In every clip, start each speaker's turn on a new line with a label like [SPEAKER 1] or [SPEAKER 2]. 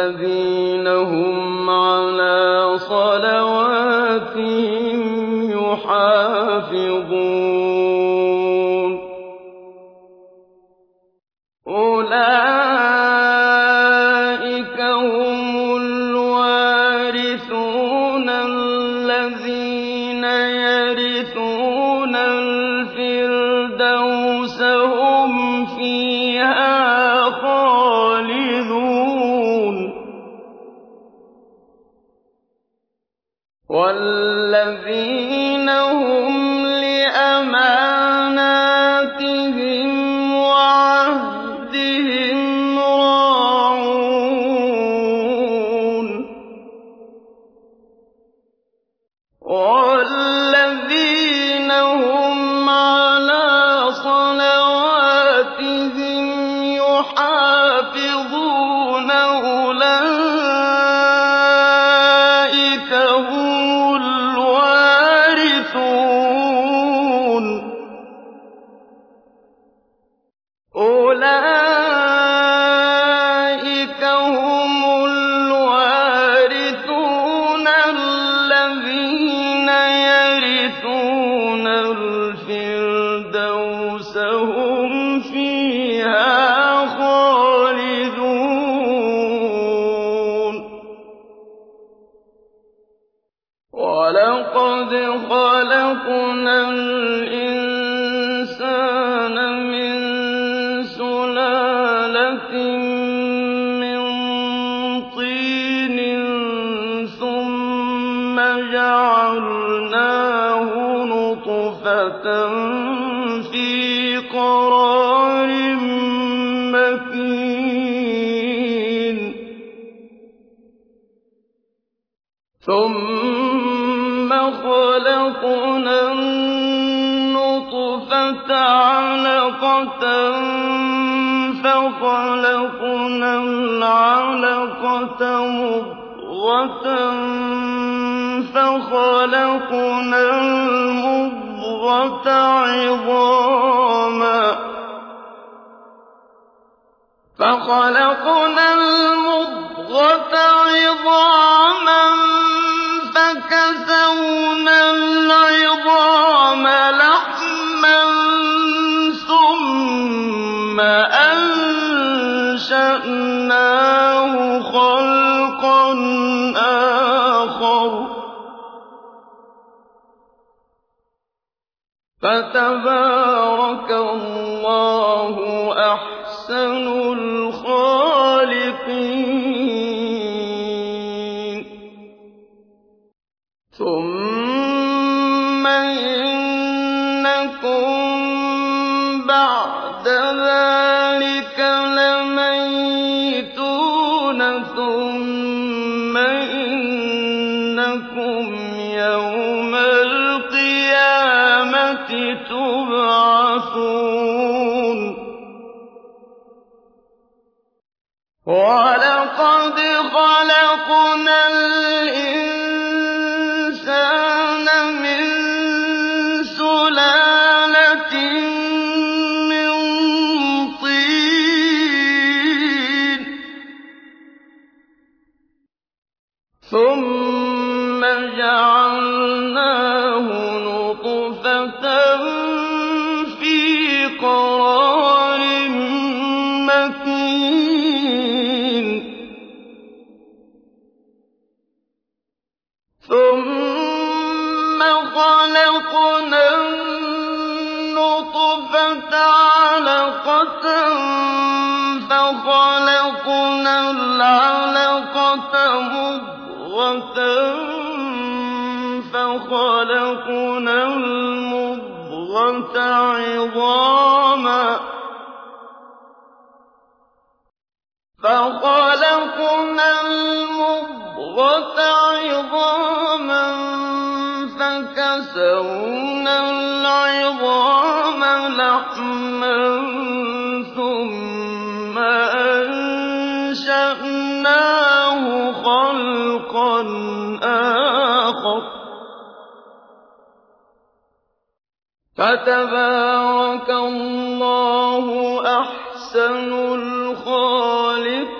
[SPEAKER 1] الذي أَنشَأْنَاهُ خَلْقًا آخَرَ ۚ فَتَبَارَكَ اللَّهُ أَحْسَنُ الْخَالِقِينَ خَلَقْنَا الْعَلَقَةَ مُضْغَةً فَخَلَقْنَا الْمُضْغَةَ عِظَامًا فَكَسَوْنَاهُ فَتَبَارَكَ اللَّهُ أَحْسَنُ الخالق.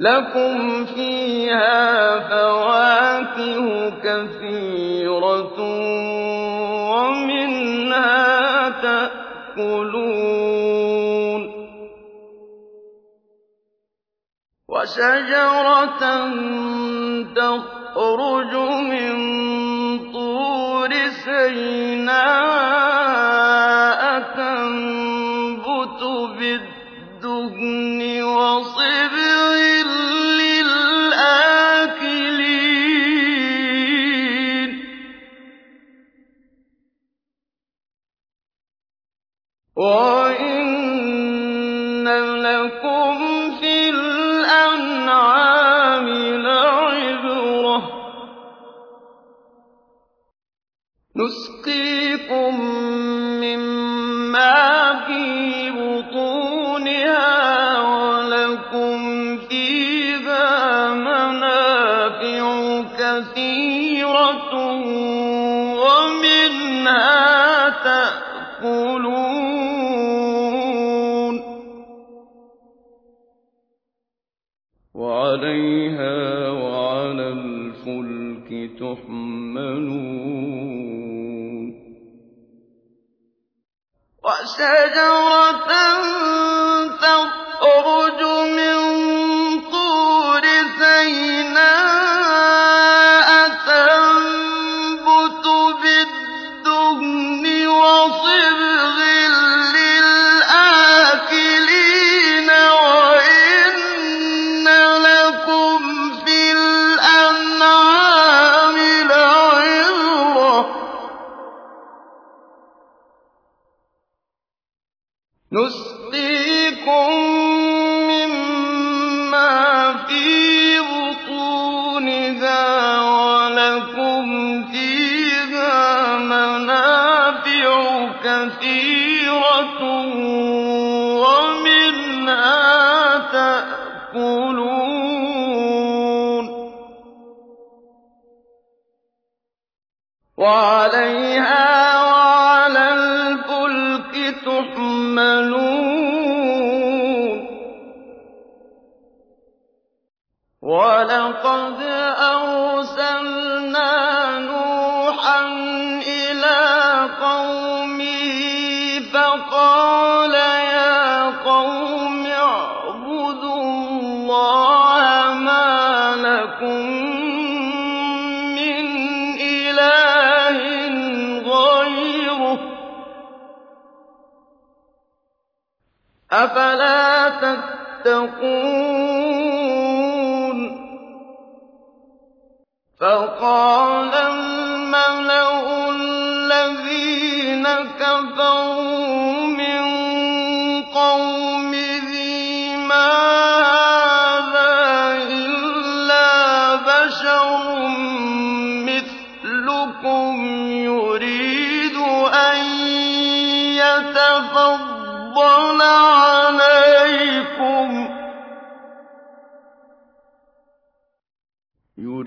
[SPEAKER 1] لَكُمْ فِيهَا فَوَاكِهُ كَثِيرَةٌ وَمِنْهَا تَأْكُلُونَ وَشَجَرَةً تَخْرُجُ مِن طُورِ سَيْنَاءَ تَنبُتُ بِالدُّهْنِ شَجَرَةً فِي بُطُونِهَا وَلَكُمْ فِيهَا مَنَافِعُ كَثِيرَةٌ وَمِنْهَا تَأْكُلُونَ. تَتَّقُونَ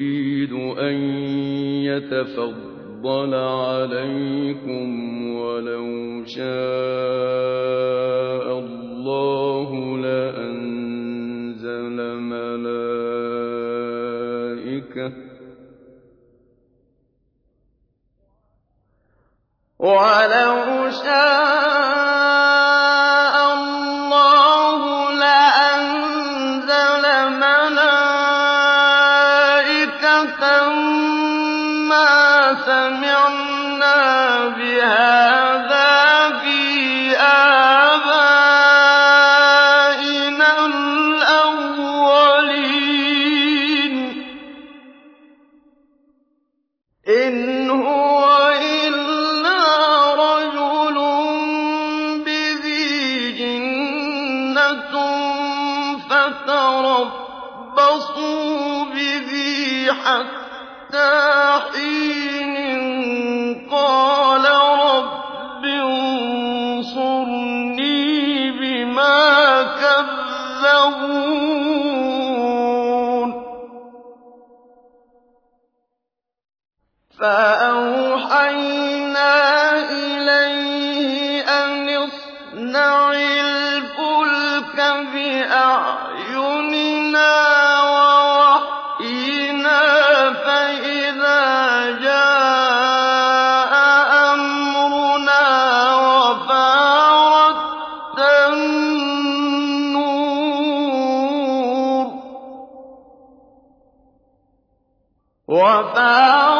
[SPEAKER 1] يريد أن يتفضل عليكم ولو شاء الله لأنزل ملائكة ولو شاء بها وفاق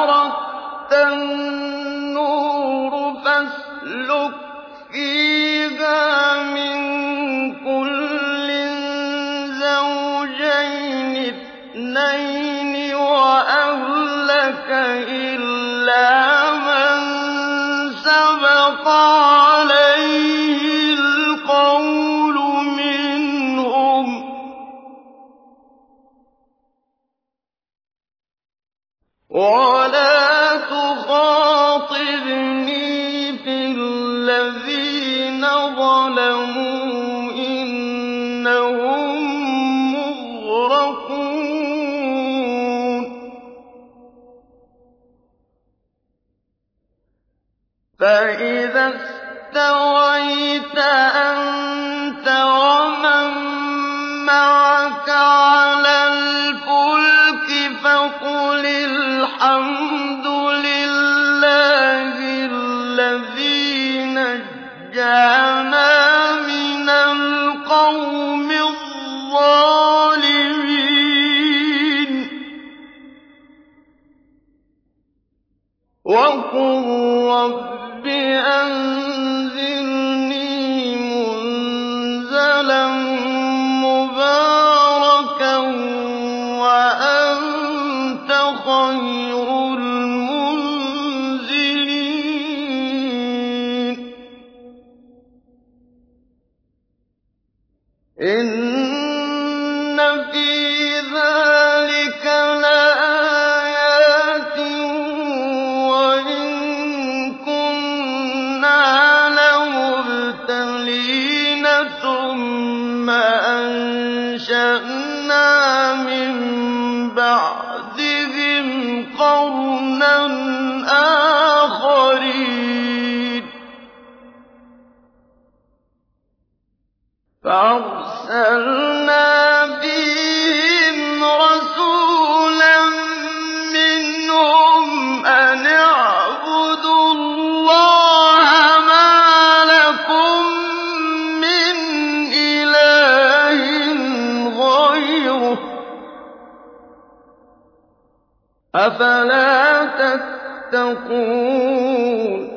[SPEAKER 1] يَتَّقُونَ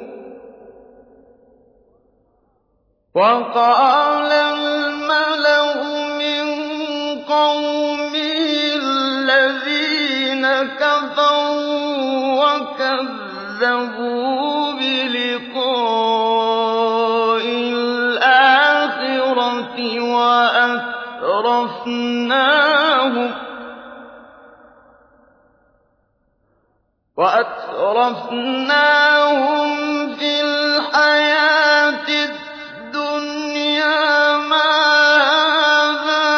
[SPEAKER 1] وَقَالَ الْمَلَأُ مِن قَوْمِهِ الَّذِينَ كَفَرُوا وَكَذَّبُوا بِلِقَاءِ الْآخِرَةِ وَأَتْرَفْنَاهُمْ وَأَتْرَفْنَاهُمْ فِي الْحَيَاةِ الدُّنْيَا مَا هَٰذَا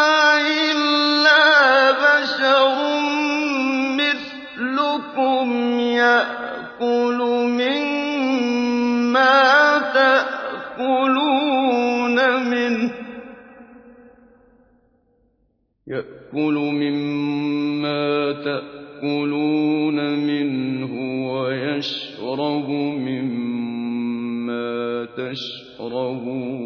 [SPEAKER 1] إِلَّا بَشَرٌ مِّثْلُكُمْ يَأْكُلُ مِمَّا تَأْكُلُونَ مِنْهُ تشربون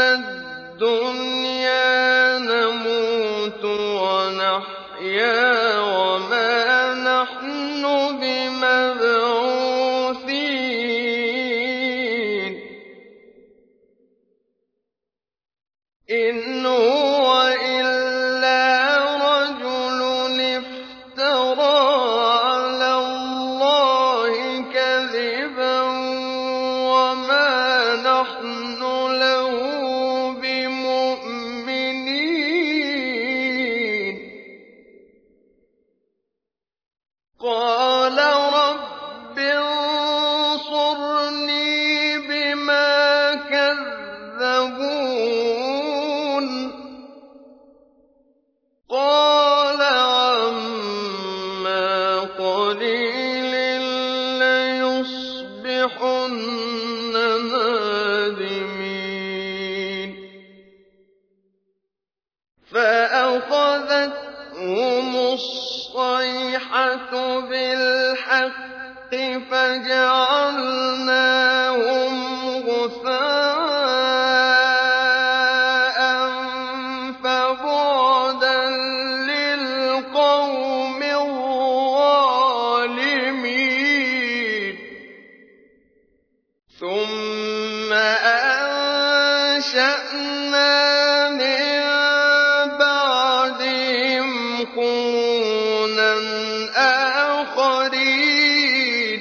[SPEAKER 1] الدنيا قُرُونًا آخَرِينَ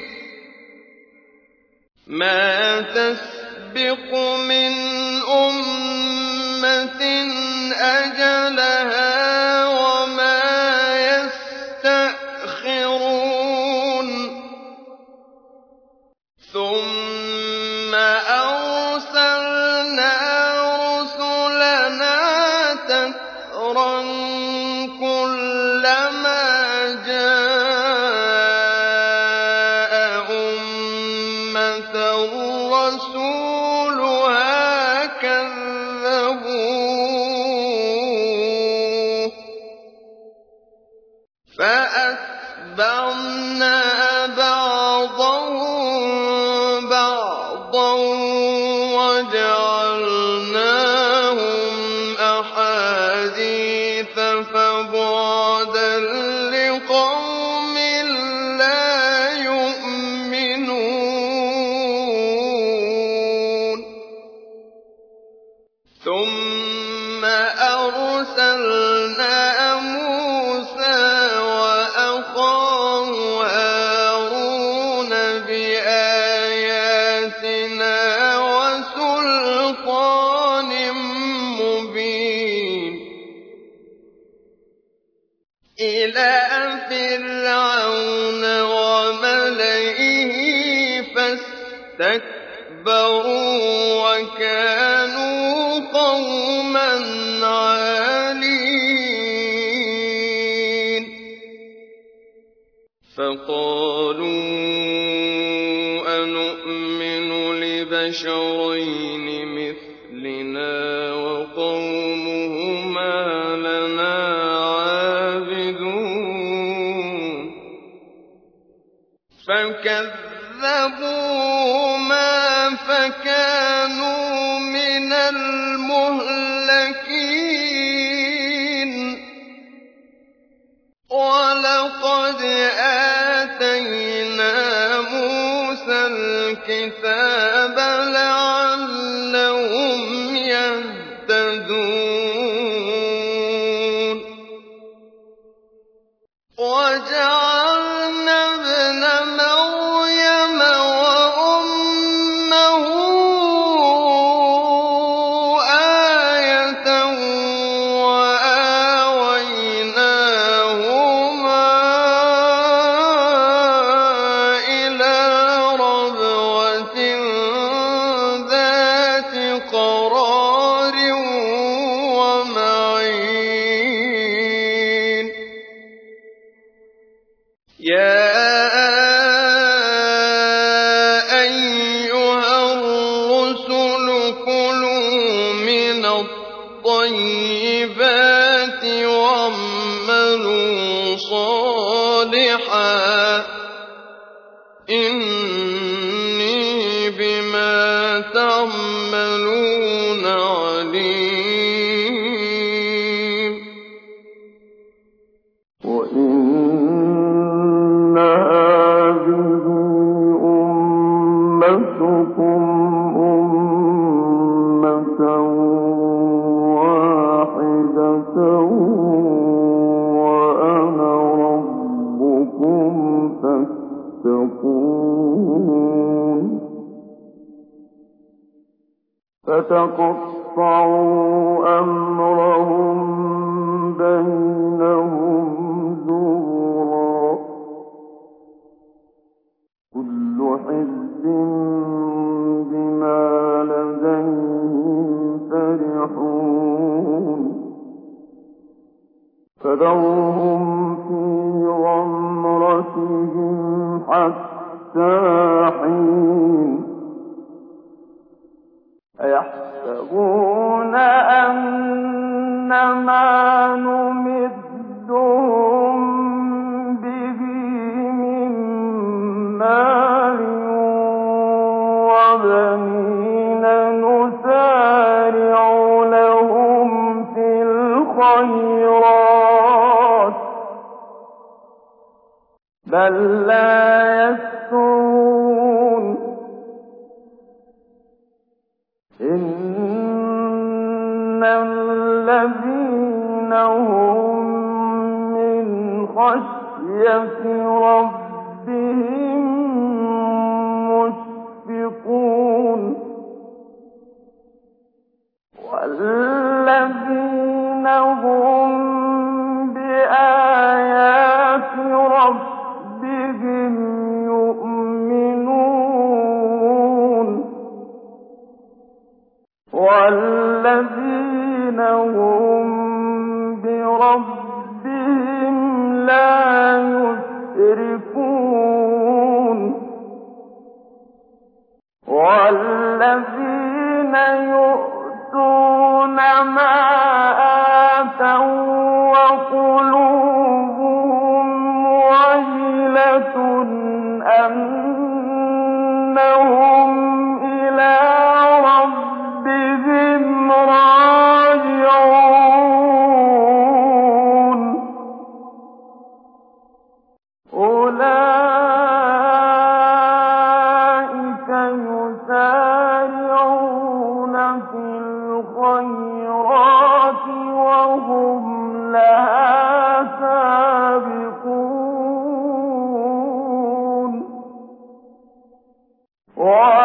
[SPEAKER 2] تكبر ربك 关于。को الخيرات بل لا يسترون إن الذين هم من خشية ربهم Oh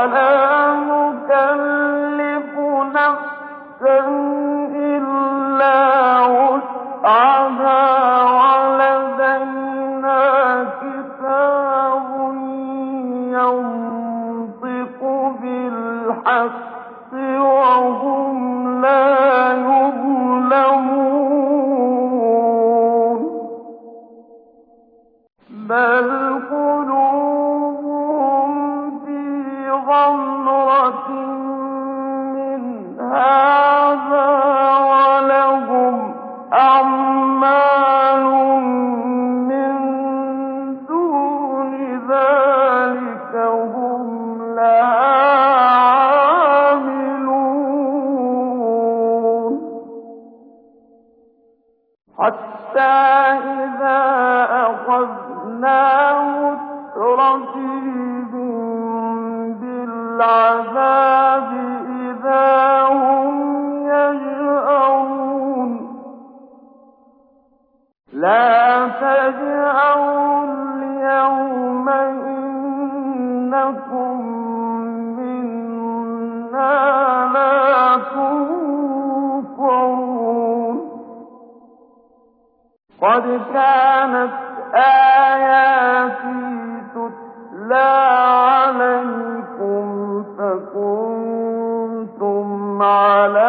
[SPEAKER 2] على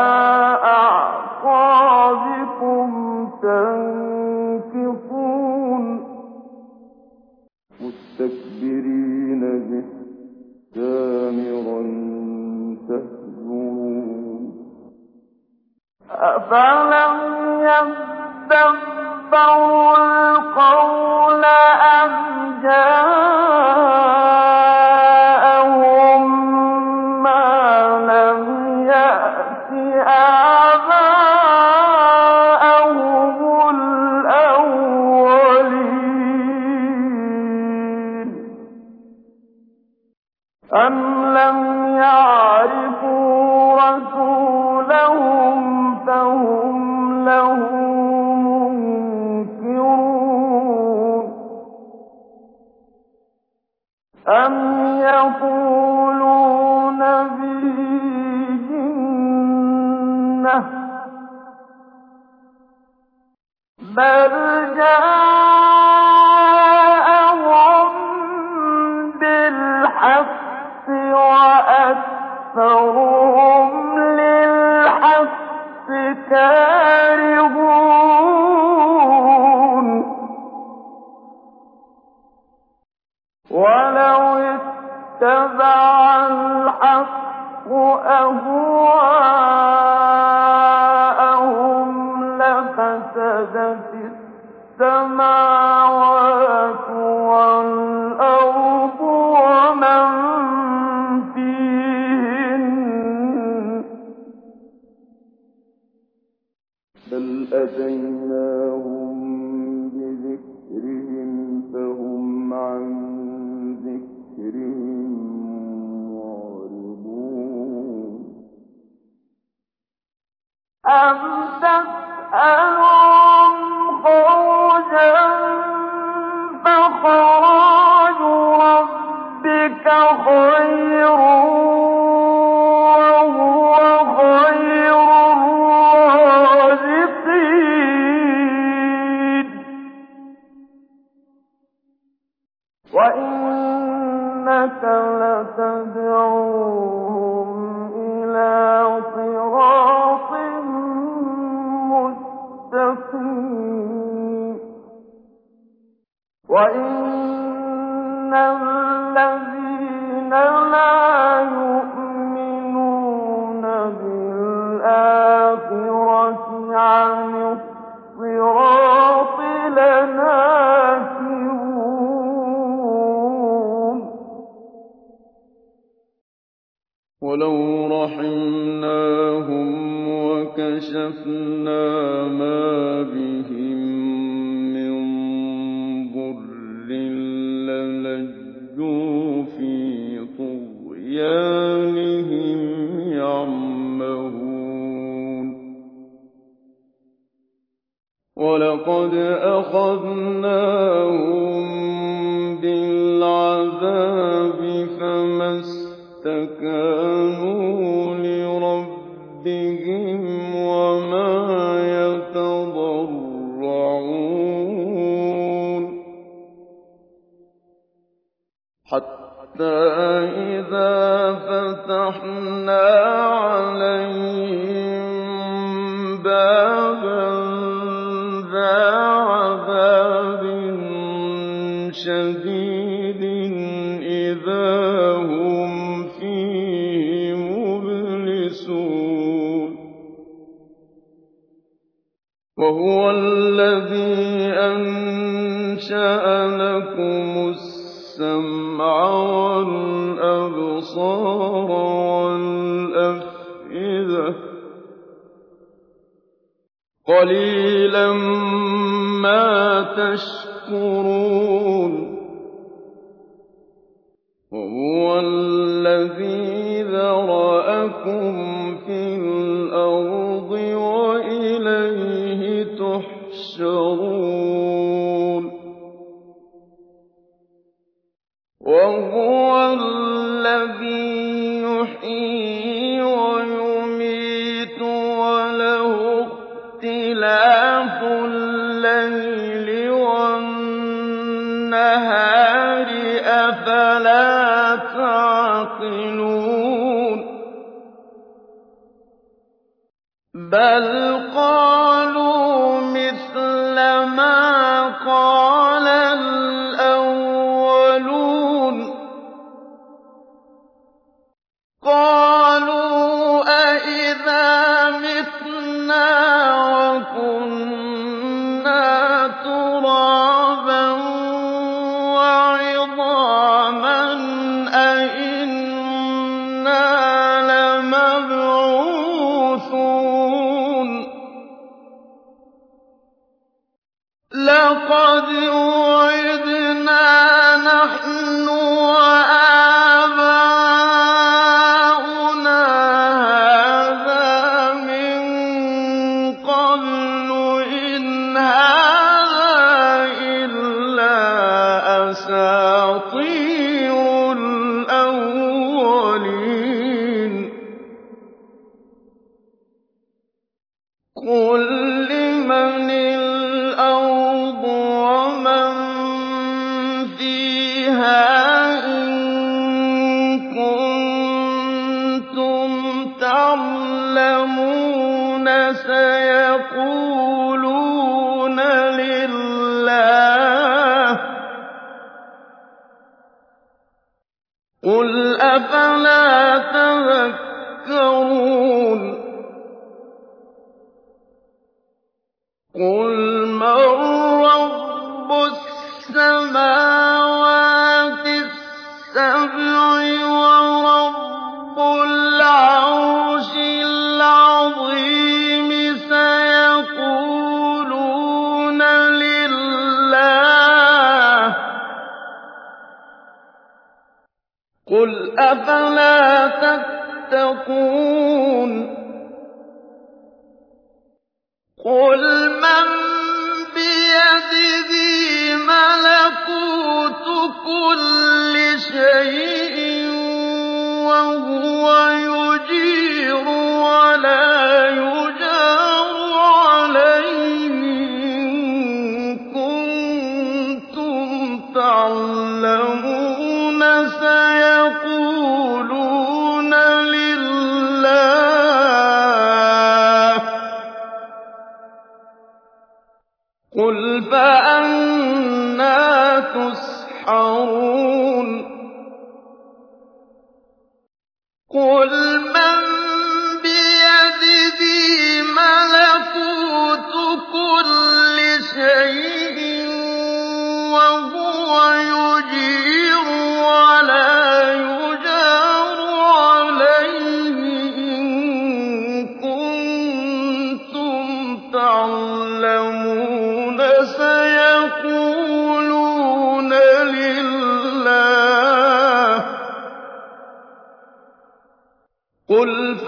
[SPEAKER 2] أخذنا بل
[SPEAKER 1] يَقُولُونَ لِلَّهِ ۚ قُلْ أَفَغَيْرَ أفلا تتقون قل من بيده ملكوت كل شيء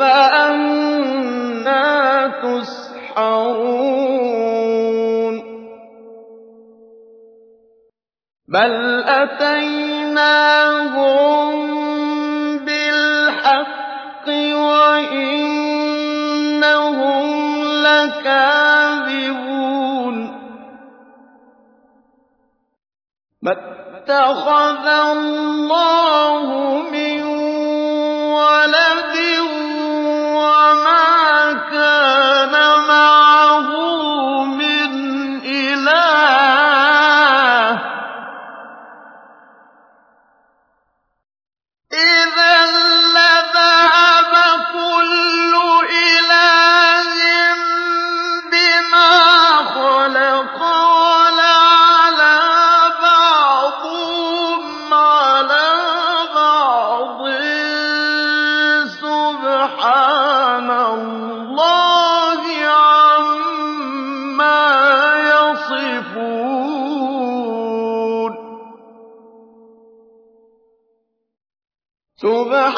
[SPEAKER 1] فَأَنَّىٰ تُسْحَرُونَ. بَلْ أَتَيْنَاهُم بِالْحَقِّ وَإِنَّهُمْ لَكَاذِبُونَ. مَا اتَّخَذَ اللَّهُ مِن وَلَدٍ وَمَا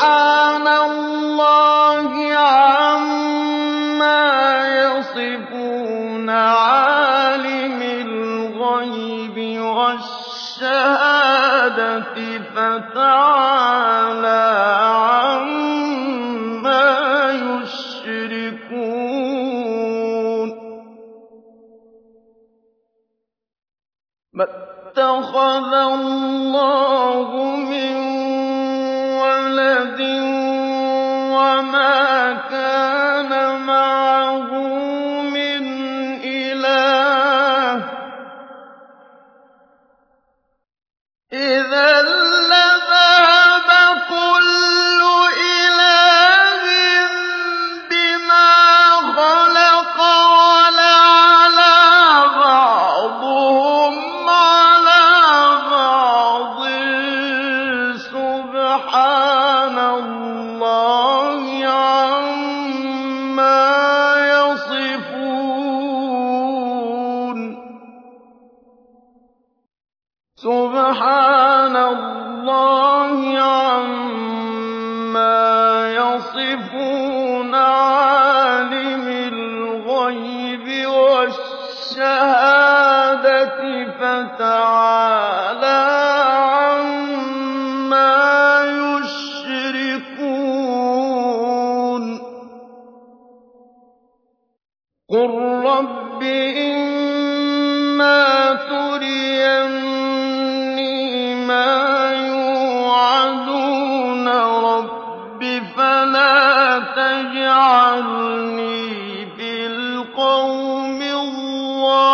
[SPEAKER 1] سُبْحَانَ اللَّهِ قُل رَّبِّ إِمَّا تُرِيَنِّي مَا يُوعَدُونَ رَبِّ فَلَا تَجْعَلْنِي فِي الْقَوْمِ الظَّالِمِينَ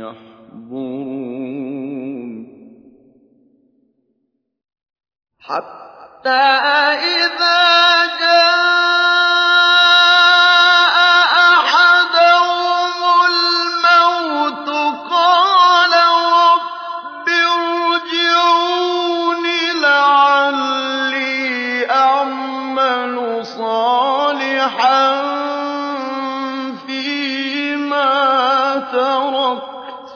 [SPEAKER 1] يَحْضُرُونِ حَتَّىٰ إِذَا جَاءَ رَبِّ صَالِحًا تَرَكْتُ ۚ.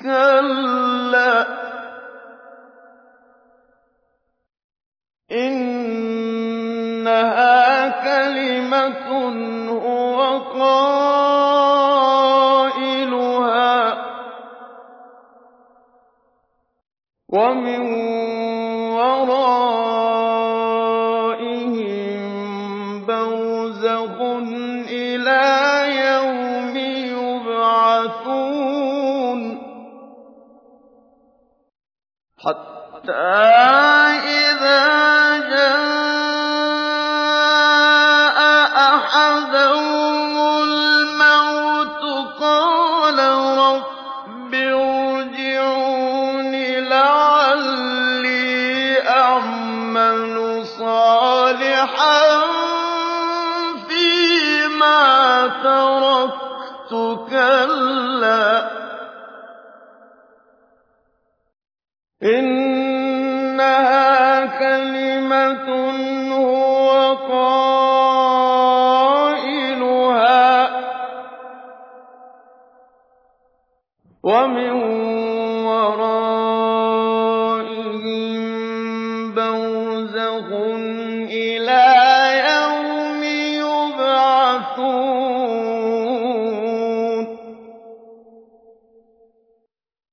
[SPEAKER 1] كَلَّا. إِنَّهَا كَلِمَةٌ هُوَ قَائِلُهَا ۖ. وَمِن حَتَّىٰ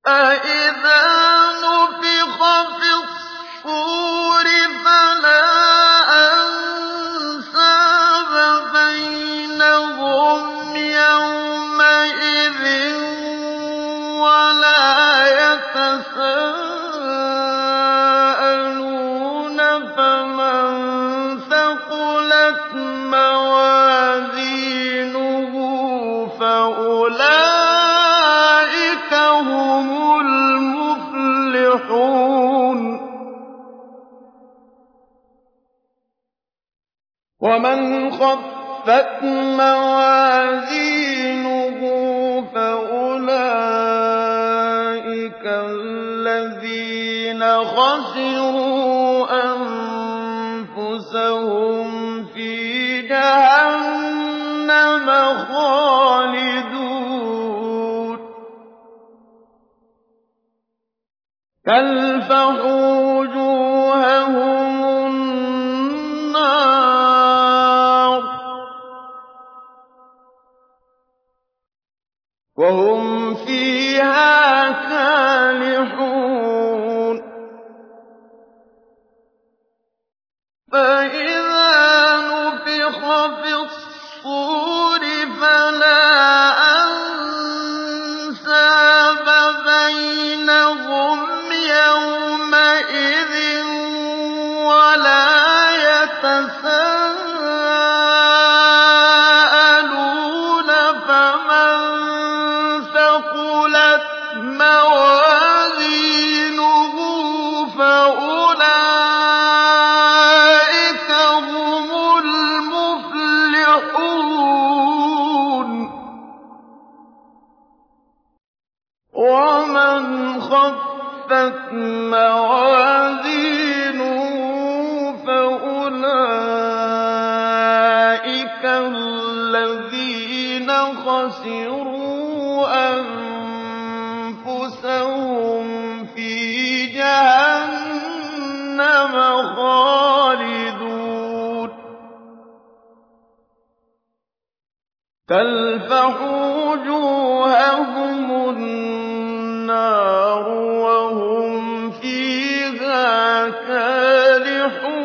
[SPEAKER 1] فَإِذَا خَسِرُوا أَنفُسَهُمْ فِي جَهَنَّمَ خَالِدُونَ. تَلْفَحُ وُجُوهَهُمُ النَّارُ وَهُمْ فِيهَا كَالِحُونَ.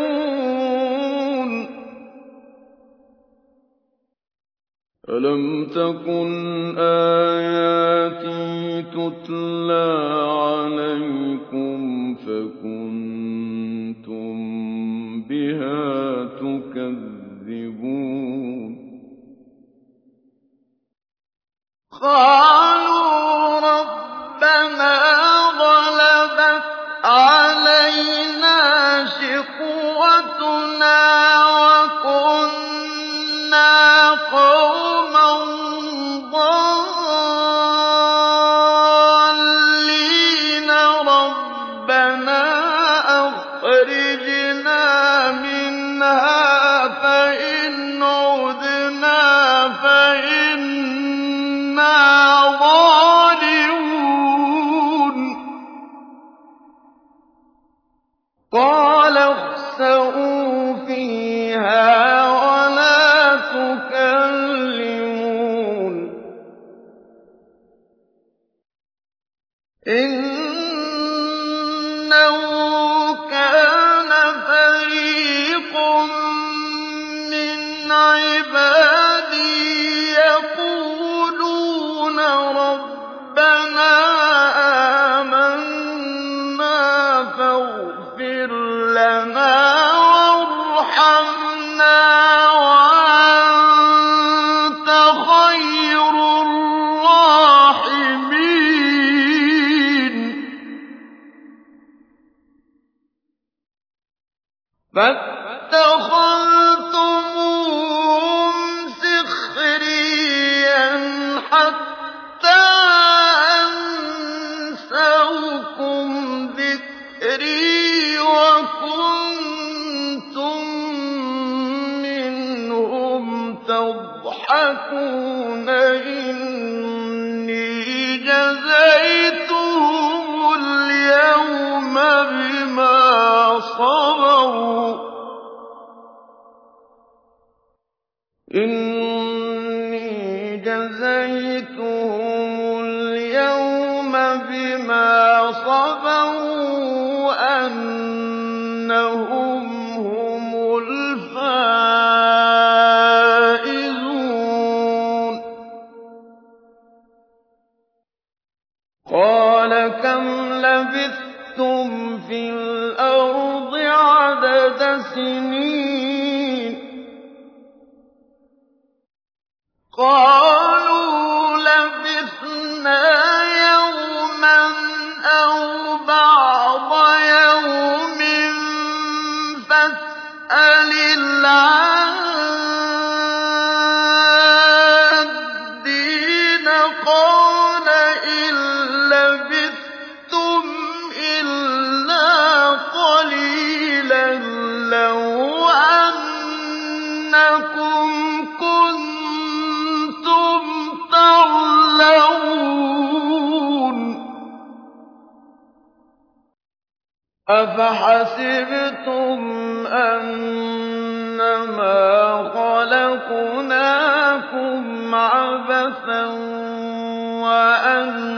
[SPEAKER 1] أَلَمْ تَكُنْ آيَاتِي تُتْلَىٰ أَفَحَسِبْتُمْ أَنَّمَا خَلَقْنَاكُمْ عَبَثًا وَأَنَّكُمْ